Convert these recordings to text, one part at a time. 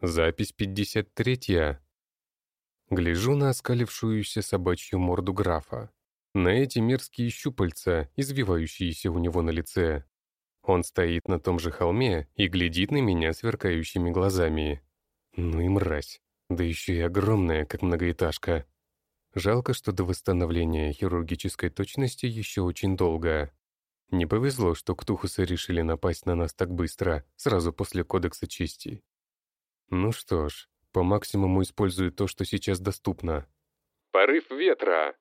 Запись 53-я. Гляжу на оскалившуюся собачью морду графа. На эти мерзкие щупальца, извивающиеся у него на лице. Он стоит на том же холме и глядит на меня сверкающими глазами. Ну и мразь. Да еще и огромная, как многоэтажка. Жалко, что до восстановления хирургической точности еще очень долго. Не повезло, что ктухусы решили напасть на нас так быстро, сразу после Кодекса Чести. Ну что ж, по максимуму использую то, что сейчас доступно. Порыв ветра.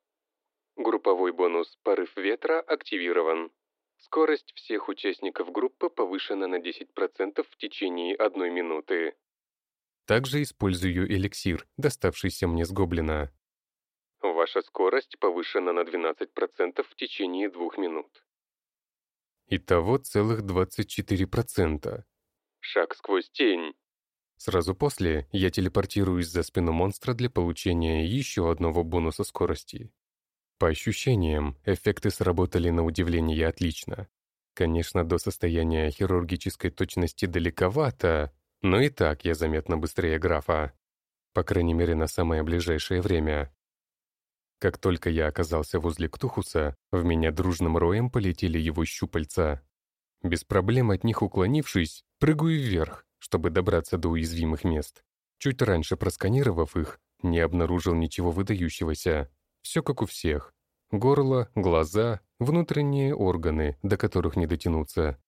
Групповой бонус «Порыв ветра» активирован. Скорость всех участников группы повышена на 10% в течение одной минуты. Также использую эликсир, доставшийся мне с гоблина. Ваша скорость повышена на 12% в течение двух минут. Итого целых 24%. Шаг сквозь тень. Сразу после я телепортируюсь за спину монстра для получения еще одного бонуса скорости. По ощущениям, эффекты сработали на удивление отлично. Конечно, до состояния хирургической точности далековато, но и так я заметно быстрее графа. По крайней мере, на самое ближайшее время. Как только я оказался возле Ктухуса, в меня дружным роем полетели его щупальца. Без проблем от них уклонившись, прыгаю вверх, чтобы добраться до уязвимых мест. Чуть раньше просканировав их, не обнаружил ничего выдающегося. Все как у всех. Горло, глаза, внутренние органы, до которых не дотянуться.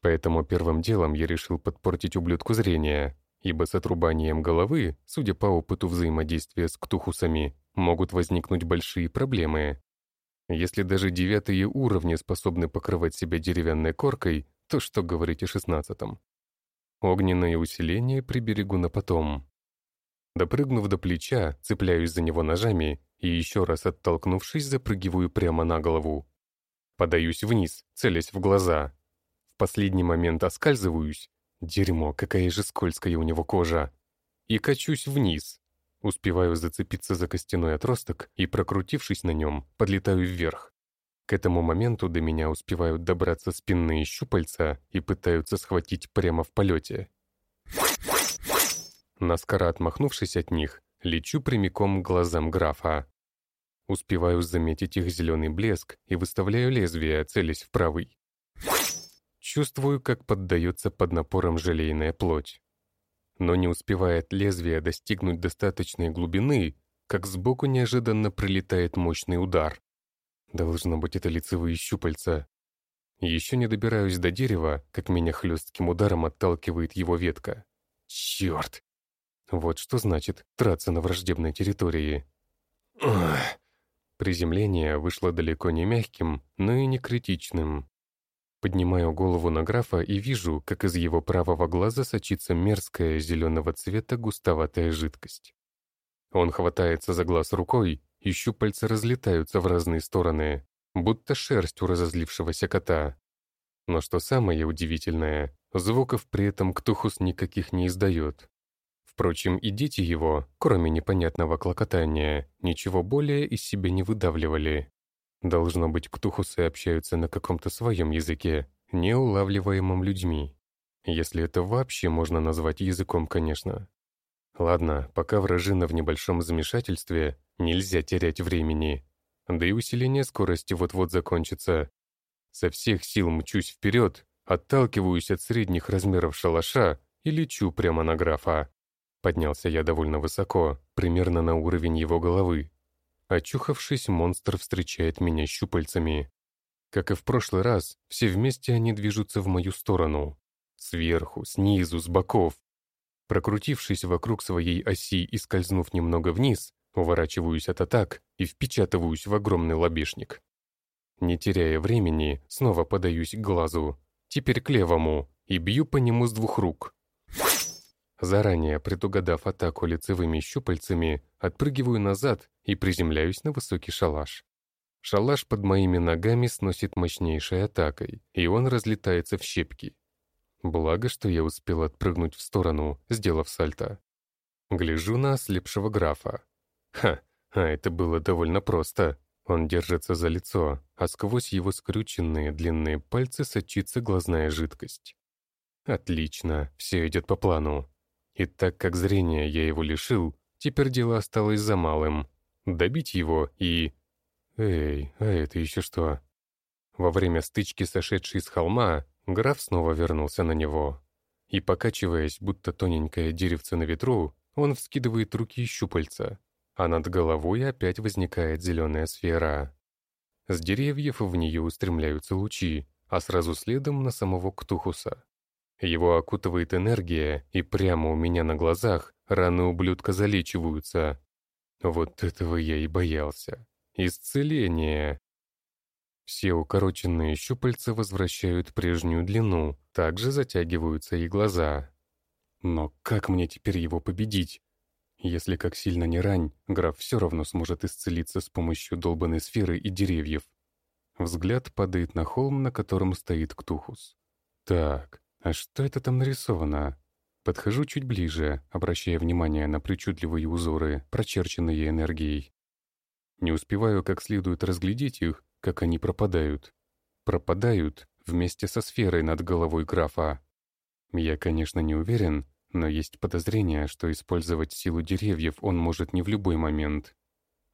Поэтому первым делом я решил подпортить ублюдку зрение, ибо с отрубанием головы, судя по опыту взаимодействия с ктухусами, могут возникнуть большие проблемы. Если даже девятые уровни способны покрывать себя деревянной коркой, то что говорить о шестнадцатом? Огненное усиление приберегу на потом. Допрыгнув до плеча, цепляюсь за него ножами и еще раз оттолкнувшись, запрыгиваю прямо на голову. Подаюсь вниз, целясь в глаза. В последний момент оскальзываюсь. Дерьмо, какая же скользкая у него кожа. И качусь вниз, Успеваю зацепиться за костяной отросток и, прокрутившись на нем, подлетаю вверх. К этому моменту до меня успевают добраться спинные щупальца и пытаются схватить прямо в полете. Наскоро отмахнувшись от них, лечу прямиком к глазам графа. Успеваю заметить их зеленый блеск и выставляю лезвие, целясь в правый. Чувствую, как поддается под напором желейная плоть но не успевает лезвие достигнуть достаточной глубины, как сбоку неожиданно прилетает мощный удар. Должно быть, это лицевые щупальца. Еще не добираюсь до дерева, как меня хлестким ударом отталкивает его ветка. Черт! Вот что значит траться на враждебной территории. Приземление вышло далеко не мягким, но и не критичным. Поднимаю голову на графа и вижу, как из его правого глаза сочится мерзкая зеленого цвета густоватая жидкость. Он хватается за глаз рукой, и щупальца разлетаются в разные стороны, будто шерсть у разозлившегося кота. Но что самое удивительное, звуков при этом Ктухус никаких не издает. Впрочем, и дети его, кроме непонятного клокотания, ничего более из себя не выдавливали. Должно быть, ктухусы общаются на каком-то своем языке, неулавливаемом людьми. Если это вообще можно назвать языком, конечно. Ладно, пока вражина в небольшом замешательстве, нельзя терять времени. Да и усиление скорости вот-вот закончится. Со всех сил мчусь вперед, отталкиваюсь от средних размеров шалаша и лечу прямо на графа. Поднялся я довольно высоко, примерно на уровень его головы, Очухавшись, монстр встречает меня щупальцами. Как и в прошлый раз, все вместе они движутся в мою сторону. Сверху, снизу, с боков. Прокрутившись вокруг своей оси и скользнув немного вниз, уворачиваюсь от атак и впечатываюсь в огромный лобешник. Не теряя времени, снова подаюсь к глазу, теперь к левому, и бью по нему с двух рук. Заранее предугадав атаку лицевыми щупальцами, отпрыгиваю назад и приземляюсь на высокий шалаш. Шалаш под моими ногами сносит мощнейшей атакой, и он разлетается в щепки. Благо, что я успел отпрыгнуть в сторону, сделав сальто. Гляжу на ослепшего графа. Ха, а это было довольно просто. Он держится за лицо, а сквозь его скрюченные длинные пальцы сочится глазная жидкость. Отлично, все идет по плану. И так как зрение я его лишил, теперь дело осталось за малым. Добить его и... Эй, а это еще что? Во время стычки, сошедшей с холма, граф снова вернулся на него. И, покачиваясь, будто тоненькое деревце на ветру, он вскидывает руки и щупальца, а над головой опять возникает зеленая сфера. С деревьев в нее устремляются лучи, а сразу следом на самого Ктухуса. Его окутывает энергия, и прямо у меня на глазах раны ублюдка залечиваются. Вот этого я и боялся. Исцеление. Все укороченные щупальца возвращают прежнюю длину, также затягиваются и глаза. Но как мне теперь его победить? Если как сильно не рань, граф все равно сможет исцелиться с помощью долбанной сферы и деревьев. Взгляд падает на холм, на котором стоит Ктухус. Так, а что это там нарисовано? Подхожу чуть ближе, обращая внимание на причудливые узоры, прочерченные энергией. Не успеваю как следует разглядеть их, как они пропадают. Пропадают вместе со сферой над головой графа. Я, конечно, не уверен, но есть подозрение, что использовать силу деревьев он может не в любой момент.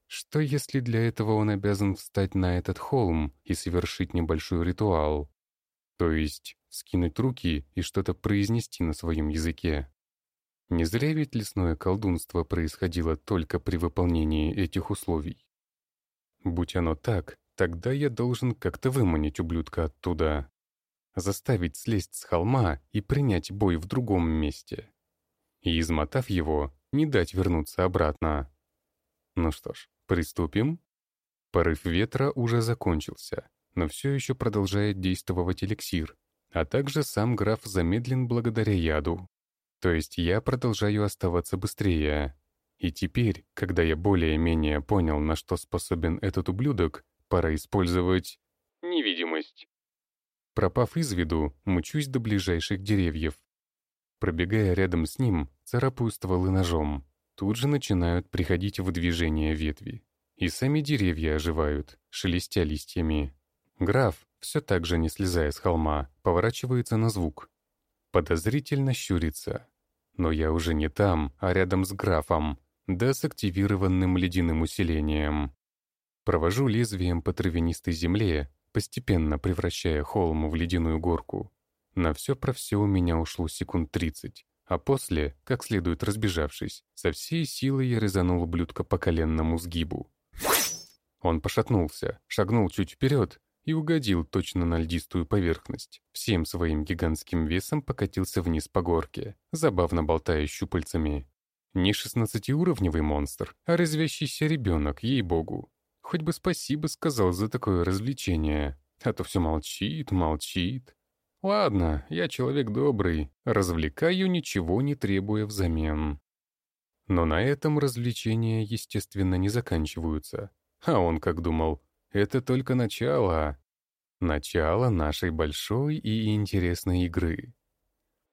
Что если для этого он обязан встать на этот холм и совершить небольшой ритуал? То есть скинуть руки и что-то произнести на своем языке. Не зря ведь лесное колдунство происходило только при выполнении этих условий. Будь оно так, тогда я должен как-то выманить ублюдка оттуда. Заставить слезть с холма и принять бой в другом месте. И, измотав его, не дать вернуться обратно. Ну что ж, приступим? Порыв ветра уже закончился, но все еще продолжает действовать эликсир, а также сам граф замедлен благодаря яду. То есть я продолжаю оставаться быстрее. И теперь, когда я более-менее понял, на что способен этот ублюдок, пора использовать невидимость. Пропав из виду, мчусь до ближайших деревьев. Пробегая рядом с ним, царапаю стволы ножом. Тут же начинают приходить в движение ветви. И сами деревья оживают, шелестя листьями. Граф, все так же не слезая с холма, поворачивается на звук. Подозрительно щурится. Но я уже не там, а рядом с графом, да с активированным ледяным усилением. Провожу лезвием по травянистой земле, постепенно превращая холм в ледяную горку. На все про все у меня ушло секунд тридцать, а после, как следует разбежавшись, со всей силой я резанул ублюдка по коленному сгибу. Он пошатнулся, шагнул чуть вперед и угодил точно на льдистую поверхность. Всем своим гигантским весом покатился вниз по горке, забавно болтая щупальцами. Не шестнадцатиуровневый монстр, а развящийся ребенок, ей-богу. Хоть бы спасибо сказал за такое развлечение, а то все молчит, молчит. Ладно, я человек добрый, развлекаю, ничего не требуя взамен. Но на этом развлечения, естественно, не заканчиваются. А он как думал, это только начало. Начало нашей большой и интересной игры.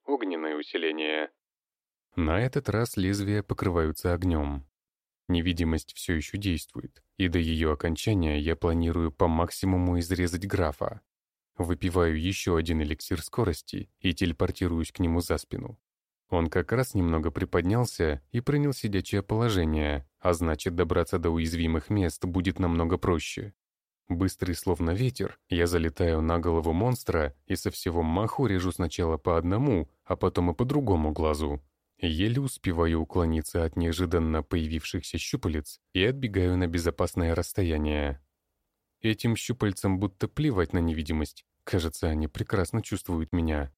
Огненное усиление. На этот раз лезвия покрываются огнем. Невидимость все еще действует, и до ее окончания я планирую по максимуму изрезать графа. Выпиваю еще один эликсир скорости и телепортируюсь к нему за спину. Он как раз немного приподнялся и принял сидячее положение, а значит добраться до уязвимых мест будет намного проще. Быстрый словно ветер, я залетаю на голову монстра и со всего маху режу сначала по одному, а потом и по другому глазу. Еле успеваю уклониться от неожиданно появившихся щупалец и отбегаю на безопасное расстояние. Этим щупальцам будто плевать на невидимость. Кажется, они прекрасно чувствуют меня.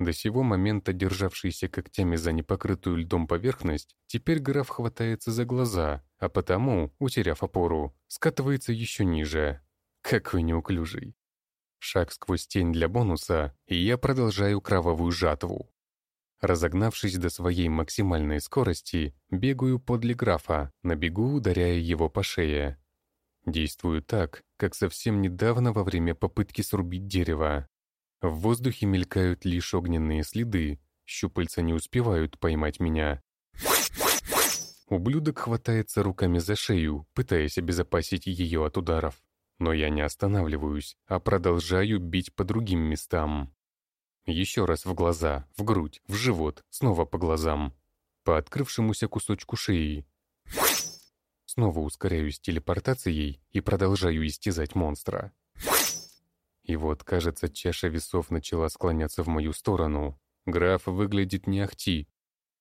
До сего момента державшийся когтями за непокрытую льдом поверхность, теперь граф хватается за глаза, а потому, утеряв опору, скатывается еще ниже. Какой неуклюжий. Шаг сквозь тень для бонуса, и я продолжаю кровавую жатву. Разогнавшись до своей максимальной скорости, бегаю подле графа, на бегу ударяя его по шее. Действую так, как совсем недавно во время попытки срубить дерево. В воздухе мелькают лишь огненные следы, щупальца не успевают поймать меня. Ублюдок хватается руками за шею, пытаясь обезопасить ее от ударов. Но я не останавливаюсь, а продолжаю бить по другим местам. Еще раз в глаза, в грудь, в живот, снова по глазам. по открывшемуся кусочку шеи. Снова ускоряюсь телепортацией и продолжаю истязать монстра. И вот, кажется, чаша весов начала склоняться в мою сторону. Граф выглядит не ахти,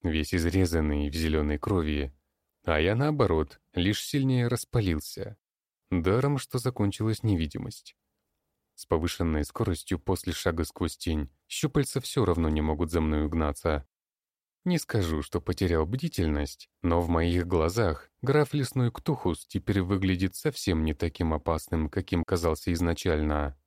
весь изрезанный в зеленой крови. А я, наоборот, лишь сильнее распалился. Даром, что закончилась невидимость. С повышенной скоростью после шага сквозь тень щупальца все равно не могут за мной угнаться. Не скажу, что потерял бдительность, но в моих глазах граф Лесной Ктухус теперь выглядит совсем не таким опасным, каким казался изначально.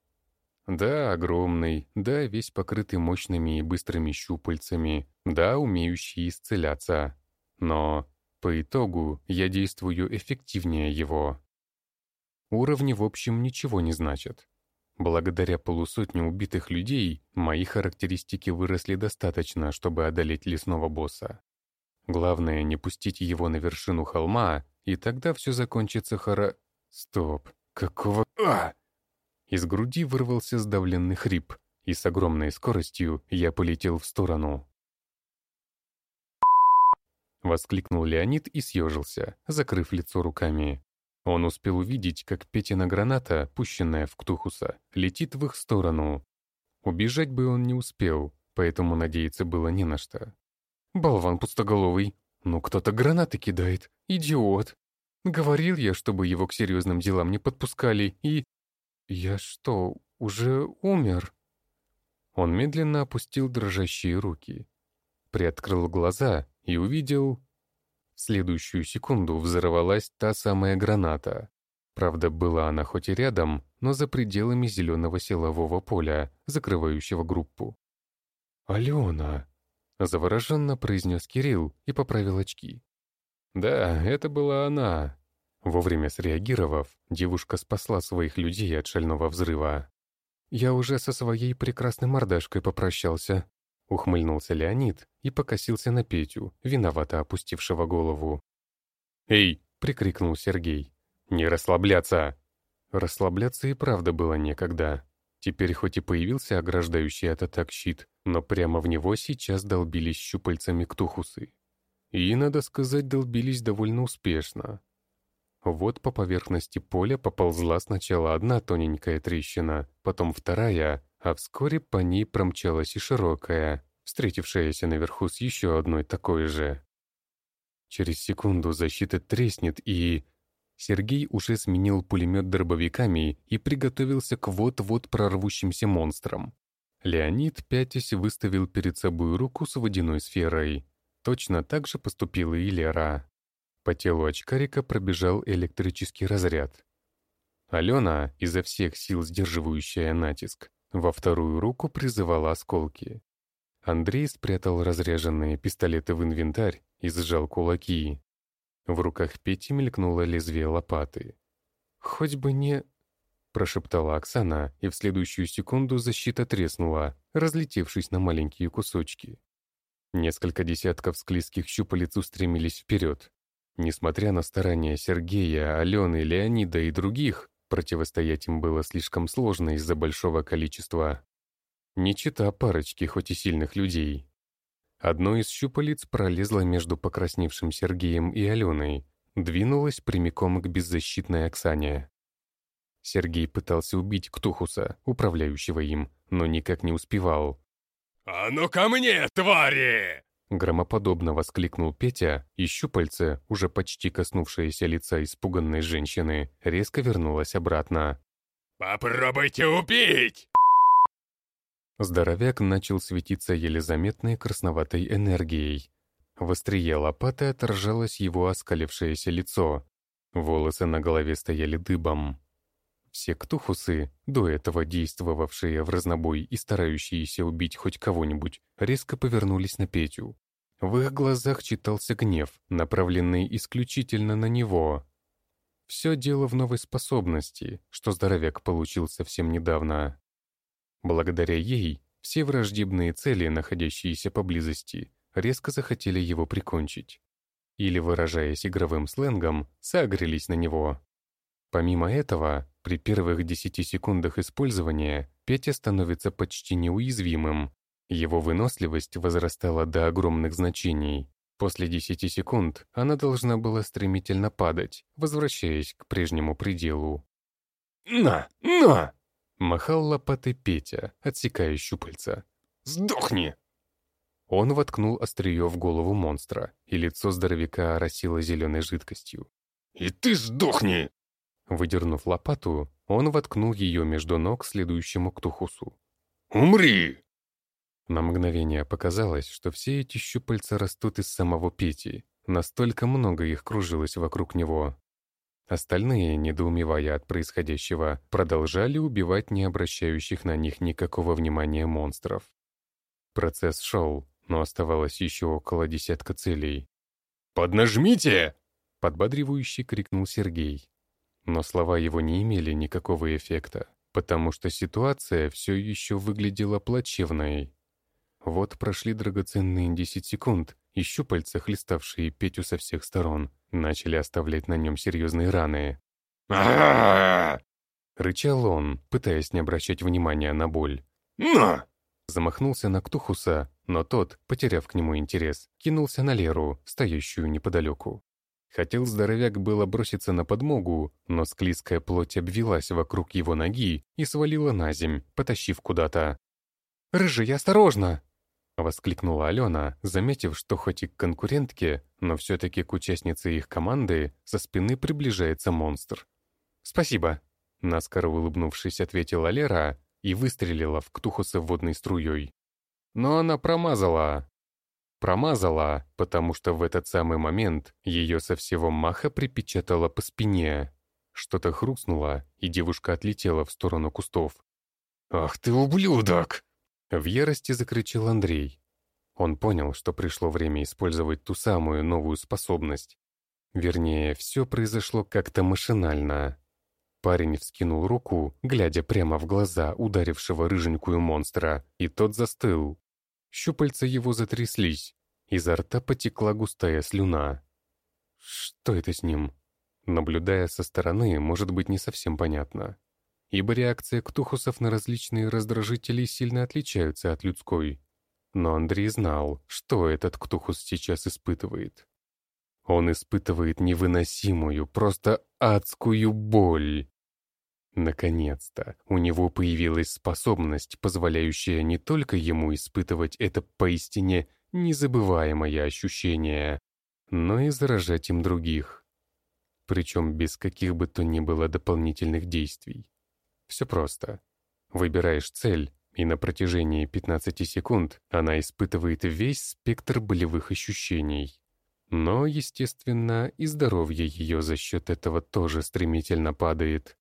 Да, огромный, да, весь покрытый мощными и быстрыми щупальцами, да, умеющий исцеляться. Но по итогу я действую эффективнее его. Уровни в общем ничего не значат. Благодаря полусотне убитых людей, мои характеристики выросли достаточно, чтобы одолеть лесного босса. Главное, не пустить его на вершину холма, и тогда все закончится хора... Стоп, какого... А! Из груди вырвался сдавленный хрип, и с огромной скоростью я полетел в сторону. Воскликнул Леонид и съежился, закрыв лицо руками. Он успел увидеть, как Петина граната, пущенная в Ктухуса, летит в их сторону. Убежать бы он не успел, поэтому надеяться было не на что. «Болван пустоголовый! Ну кто-то гранаты кидает! Идиот! Говорил я, чтобы его к серьезным делам не подпускали, и... Я что, уже умер?» Он медленно опустил дрожащие руки, приоткрыл глаза и увидел следующую секунду взорвалась та самая граната. Правда, была она хоть и рядом, но за пределами зеленого силового поля, закрывающего группу. «Алена!» — завороженно произнес Кирилл и поправил очки. «Да, это была она». Вовремя среагировав, девушка спасла своих людей от шального взрыва. «Я уже со своей прекрасной мордашкой попрощался», Ухмыльнулся Леонид и покосился на Петю, виновато опустившего голову. «Эй!» — прикрикнул Сергей. «Не расслабляться!» Расслабляться и правда было некогда. Теперь хоть и появился ограждающий от атак щит, но прямо в него сейчас долбились щупальцами ктухусы. И, надо сказать, долбились довольно успешно. Вот по поверхности поля поползла сначала одна тоненькая трещина, потом вторая, а вскоре по ней промчалась и широкая, встретившаяся наверху с еще одной такой же. Через секунду защита треснет и... Сергей уже сменил пулемет дробовиками и приготовился к вот-вот прорвущимся монстрам. Леонид, пятясь, выставил перед собой руку с водяной сферой. Точно так же поступила и Лера. По телу очкарика пробежал электрический разряд. Алена, изо всех сил сдерживающая натиск, во вторую руку призывала осколки. Андрей спрятал разряженные пистолеты в инвентарь и сжал кулаки. В руках Пети мелькнуло лезвие лопаты. «Хоть бы не...» — прошептала Оксана, и в следующую секунду защита треснула, разлетевшись на маленькие кусочки. Несколько десятков склизких щупалец устремились вперед. Несмотря на старания Сергея, Алены, Леонида и других, Противостоять им было слишком сложно из-за большого количества. Не чита парочки, хоть и сильных людей. Одно из щупалец пролезло между покрасневшим Сергеем и Аленой, двинулось прямиком к беззащитной Оксане. Сергей пытался убить Ктухуса, управляющего им, но никак не успевал. «А ну ко мне, твари!» Громоподобно воскликнул Петя, и щупальце, уже почти коснувшееся лица испуганной женщины, резко вернулось обратно. «Попробуйте убить!» Здоровяк начал светиться еле заметной красноватой энергией. В острие лопаты отражалось его оскалившееся лицо. Волосы на голове стояли дыбом. Все ктухусы, до этого действовавшие в разнобой и старающиеся убить хоть кого-нибудь, резко повернулись на Петю. В их глазах читался гнев, направленный исключительно на него. Все дело в новой способности, что здоровяк получил совсем недавно. Благодаря ей, все враждебные цели, находящиеся поблизости, резко захотели его прикончить. Или, выражаясь игровым сленгом, согрелись на него. Помимо этого, при первых 10 секундах использования Петя становится почти неуязвимым, его выносливость возрастала до огромных значений. После 10 секунд она должна была стремительно падать, возвращаясь к прежнему пределу. «На! На!» — махал лопатой Петя, отсекая щупальца. «Сдохни!» Он воткнул острие в голову монстра, и лицо здоровяка оросило зеленой жидкостью. «И ты сдохни!» Выдернув лопату, он воткнул ее между ног следующему ктухусу. «Умри!» На мгновение показалось, что все эти щупальца растут из самого Пети. Настолько много их кружилось вокруг него. Остальные, недоумевая от происходящего, продолжали убивать не обращающих на них никакого внимания монстров. Процесс шел, но оставалось еще около десятка целей. «Поднажмите!» — подбодривающе крикнул Сергей. Но слова его не имели никакого эффекта, потому что ситуация все еще выглядела плачевной. Вот прошли драгоценные 10 секунд, и щупальца, хлеставшие Петю со всех сторон, начали оставлять на нем серьезные раны. Рычал он, пытаясь не обращать внимания на боль. «На!» Замахнулся на Ктухуса, но тот, потеряв к нему интерес, кинулся на Леру, стоящую неподалеку. Хотел здоровяк было броситься на подмогу, но склизкая плоть обвилась вокруг его ноги и свалила на земь, потащив куда-то. «Рыжий, осторожно!» — воскликнула Алена, заметив, что хоть и к конкурентке, но все-таки к участнице их команды со спины приближается монстр. «Спасибо», — наскоро улыбнувшись, ответила Лера и выстрелила в Ктухуса водной струей. Но она промазала. Промазала, потому что в этот самый момент ее со всего маха припечатало по спине. Что-то хрустнуло, и девушка отлетела в сторону кустов. «Ах ты ублюдок!» В ярости закричал Андрей. Он понял, что пришло время использовать ту самую новую способность. Вернее, все произошло как-то машинально. Парень вскинул руку, глядя прямо в глаза ударившего рыженькую монстра, и тот застыл. Щупальца его затряслись, изо рта потекла густая слюна. Что это с ним? Наблюдая со стороны, может быть не совсем понятно ибо реакция ктухусов на различные раздражители сильно отличаются от людской. Но Андрей знал, что этот ктухус сейчас испытывает. Он испытывает невыносимую, просто адскую боль. Наконец-то у него появилась способность, позволяющая не только ему испытывать это поистине незабываемое ощущение, но и заражать им других. Причем без каких бы то ни было дополнительных действий. Все просто. Выбираешь цель, и на протяжении 15 секунд она испытывает весь спектр болевых ощущений. Но, естественно, и здоровье ее за счет этого тоже стремительно падает.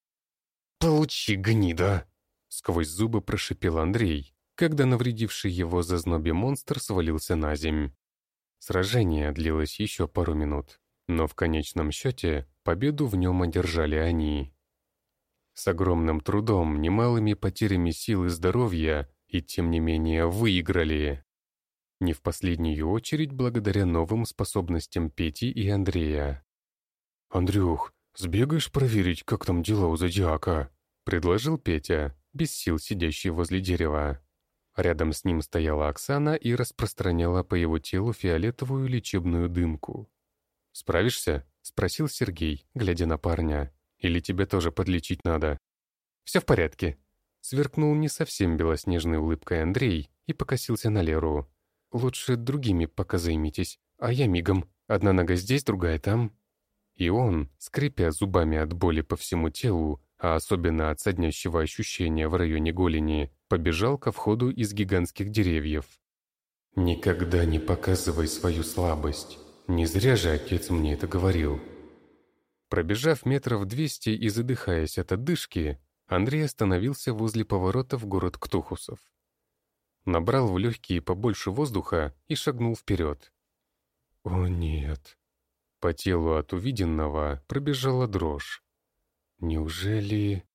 «Получи, гнида!» — сквозь зубы прошипел Андрей, когда навредивший его зазнобе монстр свалился на земь. Сражение длилось еще пару минут, но в конечном счете победу в нем одержали они. С огромным трудом, немалыми потерями сил и здоровья, и тем не менее выиграли. Не в последнюю очередь благодаря новым способностям Пети и Андрея. «Андрюх, сбегаешь проверить, как там дела у Зодиака?» — предложил Петя, без сил сидящий возле дерева. Рядом с ним стояла Оксана и распространяла по его телу фиолетовую лечебную дымку. «Справишься?» — спросил Сергей, глядя на парня. Или тебе тоже подлечить надо?» «Все в порядке», — сверкнул не совсем белоснежной улыбкой Андрей и покосился на Леру. «Лучше другими пока займитесь, а я мигом. Одна нога здесь, другая там». И он, скрипя зубами от боли по всему телу, а особенно от соднящего ощущения в районе голени, побежал ко входу из гигантских деревьев. «Никогда не показывай свою слабость. Не зря же отец мне это говорил». Пробежав метров двести и задыхаясь от одышки, Андрей остановился возле поворота в город Ктухусов. Набрал в легкие побольше воздуха и шагнул вперед. О нет! По телу от увиденного пробежала дрожь. Неужели...